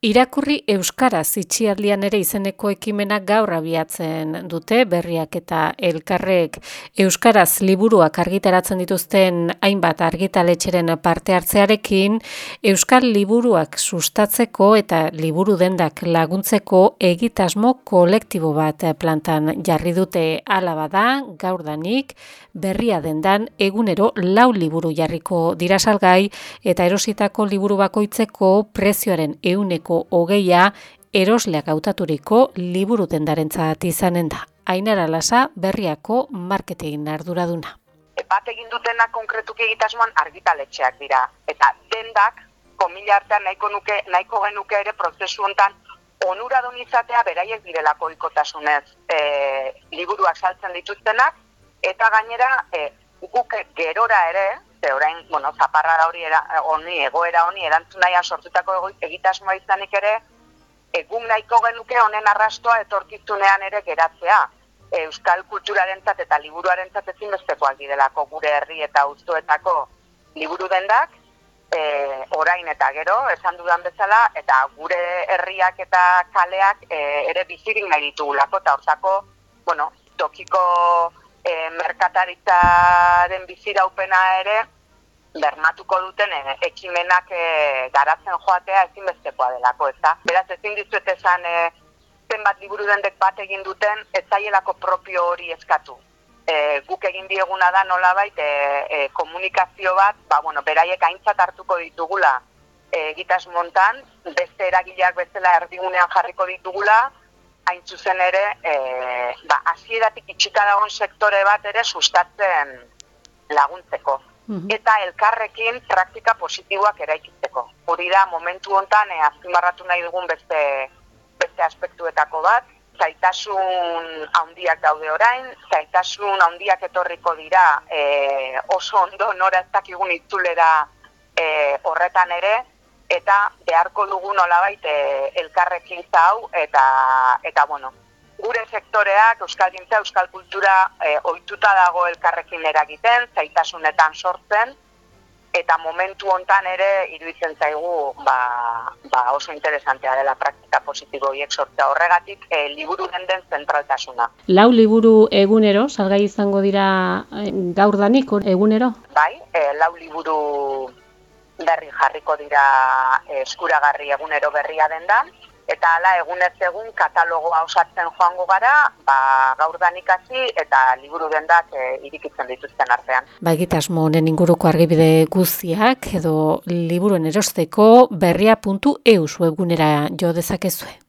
Irakurri Euskaraz itxialdian ere izeneko ekimenak gaur abiatzen dute, berriak eta elkarrek. Euskaraz liburuak argitaratzen dituzten hainbat argitaletxeren parte hartzearekin, Euskal liburuak sustatzeko eta liburu dendak laguntzeko egitasmo kolektibo bat plantan jarri dute. Alaba da, gaur danik, berria dendan egunero lau liburu jarriko dirasalgai eta erositako liburu bakoitzeko prezioaren euneko hogeia erosleak hautaturiko liburu dendarentzat izanen da. Ainara Lasa berriako marketing arduraduna. Bat egin dutena konkretuki egitasmoan argitaletxeak dira. Eta dendak, komila artean nahiko, nuke, nahiko genuke ere prozesu hontan onuradun izatea beraiek direlako ikotasunez e, liburuak saltzen dituztenak, eta gainera e, guk gerora ere, ze orain, bueno, zaparra hori era, honi, egoera honi erantzun nahian sortutako egitasmoa izanik ere, egun nahiko genuke honen arrastoa etorkizunean ere geratzea. Euskal kulturarentzat eta liburuarentzat ezin bestekoak direlako gure herri eta auzoetako liburu dendak, e, orain eta gero, esan dudan bezala, eta gure herriak eta kaleak e, ere bizirik nahi ditugulako, eta hortzako, bueno, tokiko e, merkataritzaren biziraupena ere bermatuko duten e, ekimenak e, garatzen joatea ezinbestekoa delako, ez da? Beraz, ezin dizuet esan e, zenbat liburu dendek bat egin duten, ez zaielako propio hori eskatu. E, guk egin dieguna da nolabait e, e, komunikazio bat, ba, bueno, beraiek aintzat hartuko ditugula egitas montan, beste eragileak bezala erdigunean jarriko ditugula, hain zuzen ere, e, ba, hasieratik itxika dagoen sektore bat ere sustatzen laguntzeko. Mhm. Eta elkarrekin praktika positiboak eraikitzeko. Hori da, momentu hontan, e, azpimarratu nahi dugun beste, beste aspektuetako bat, zaitasun handiak daude orain, zaitasun handiak etorriko dira e, oso ondo nora ez dakigun itzulera e, horretan ere, eta beharko dugu nolabait e, elkarrekin zau eta eta bueno gure sektoreak euskal gintza euskal kultura e, ohituta dago elkarrekin eragiten zaitasunetan sortzen eta momentu hontan ere iruditzen zaigu ba, ba oso interesantea dela praktika positibo hiek sortzea horregatik e, liburu den den zentraltasuna. Lau liburu egunero, salgai izango dira e, gaur danik egunero? Bai, e, lau liburu berri jarriko dira eh, eskuragarri egunero berria denda, eta hala egunez egun katalogoa osatzen joango gara, ba, gaur danikasi eta liburu dendak e, irikitzen dituzten artean. Ba, egitasmo honen inguruko argibide guztiak edo liburuen erosteko berria.eus webgunera jo dezakezue.